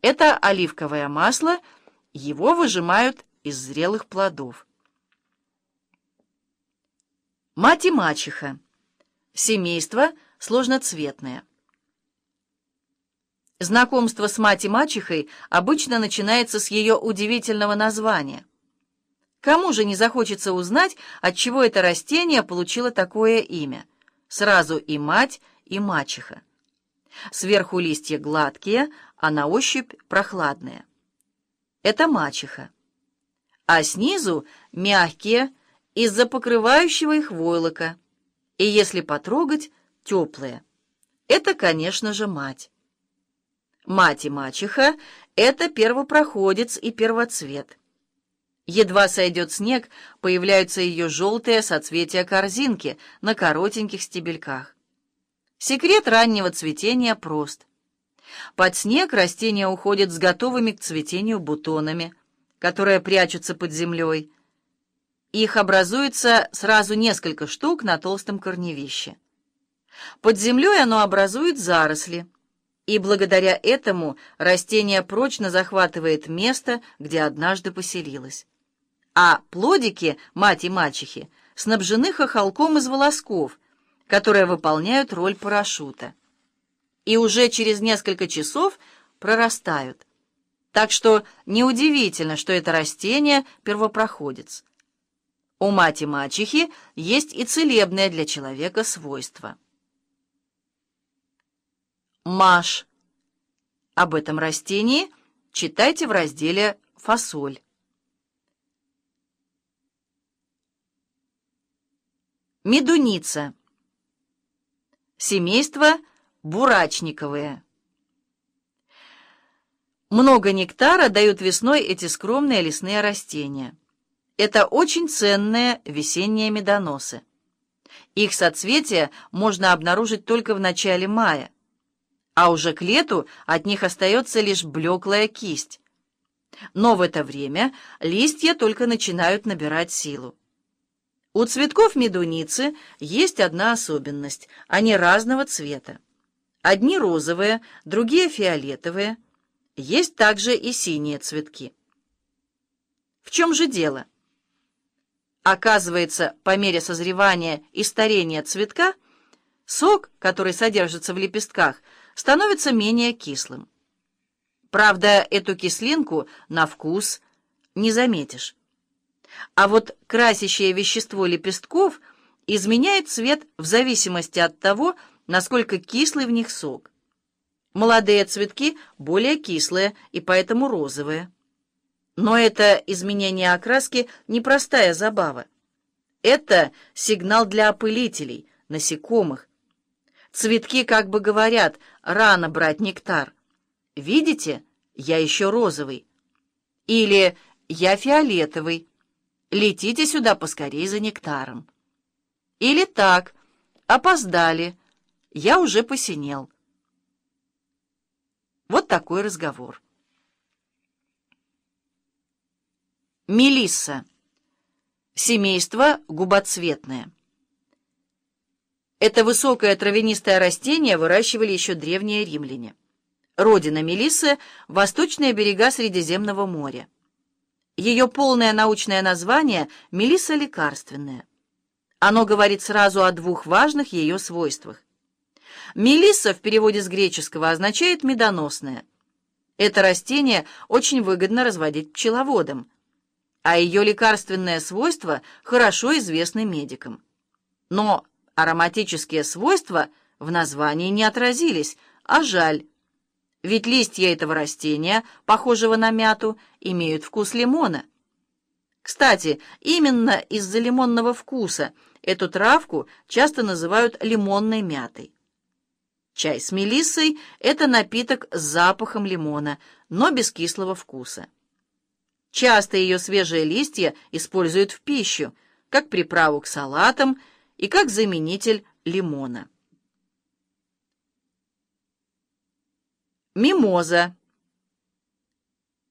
Это оливковое масло, его выжимают из зрелых плодов. Мать и мачеха. Семейство сложноцветное. Знакомство с мать и мачехой обычно начинается с ее удивительного названия. Кому же не захочется узнать, от чего это растение получило такое имя? Сразу и мать, и мачеха. Сверху листья гладкие, а на ощупь прохладные. Это мачеха. А снизу мягкие, из-за покрывающего их войлока. И если потрогать, теплые. Это, конечно же, мать. Мать и мачеха — это первопроходец и первоцвет. Едва сойдет снег, появляются ее желтые соцветия корзинки на коротеньких стебельках. Секрет раннего цветения прост. Под снег растения уходят с готовыми к цветению бутонами, которые прячутся под землей. Их образуется сразу несколько штук на толстом корневище. Под землей оно образует заросли и благодаря этому растение прочно захватывает место, где однажды поселилось. А плодики, мать и мачехи, снабжены хохолком из волосков, которые выполняют роль парашюта. И уже через несколько часов прорастают. Так что неудивительно, что это растение первопроходец. У мать и мачехи есть и целебное для человека свойство. Маш. Об этом растении читайте в разделе «Фасоль». Медуница. Семейство бурачниковые. Много нектара дают весной эти скромные лесные растения. Это очень ценные весенние медоносы. Их соцветия можно обнаружить только в начале мая а уже к лету от них остается лишь блеклая кисть. Но в это время листья только начинают набирать силу. У цветков медуницы есть одна особенность – они разного цвета. Одни розовые, другие фиолетовые. Есть также и синие цветки. В чем же дело? Оказывается, по мере созревания и старения цветка, сок, который содержится в лепестках – становится менее кислым. Правда, эту кислинку на вкус не заметишь. А вот красящее вещество лепестков изменяет цвет в зависимости от того, насколько кислый в них сок. Молодые цветки более кислые и поэтому розовые. Но это изменение окраски непростая забава. Это сигнал для опылителей, насекомых, Цветки как бы говорят, рано брать нектар. Видите, я еще розовый. Или я фиолетовый. Летите сюда поскорей за нектаром. Или так, опоздали, я уже посинел. Вот такой разговор. Мелисса. Семейство губоцветное. Это высокое травянистое растение выращивали еще древние римляне. Родина Мелиссы — восточные берега Средиземного моря. Ее полное научное название — Мелисса лекарственная. Оно говорит сразу о двух важных ее свойствах. Мелисса в переводе с греческого означает «медоносная». Это растение очень выгодно разводить пчеловодам, а ее лекарственные свойства хорошо известны медикам. Но Ароматические свойства в названии не отразились, а жаль. Ведь листья этого растения, похожего на мяту, имеют вкус лимона. Кстати, именно из-за лимонного вкуса эту травку часто называют лимонной мятой. Чай с мелиссой – это напиток с запахом лимона, но без кислого вкуса. Часто ее свежие листья используют в пищу, как приправу к салатам – и как заменитель лимона. Мимоза.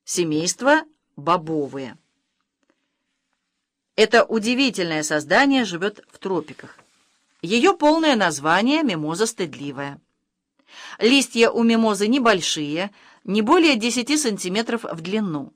Семейство бобовые. Это удивительное создание живет в тропиках. Ее полное название – мимоза стыдливая. Листья у мимозы небольшие, не более 10 сантиметров в длину.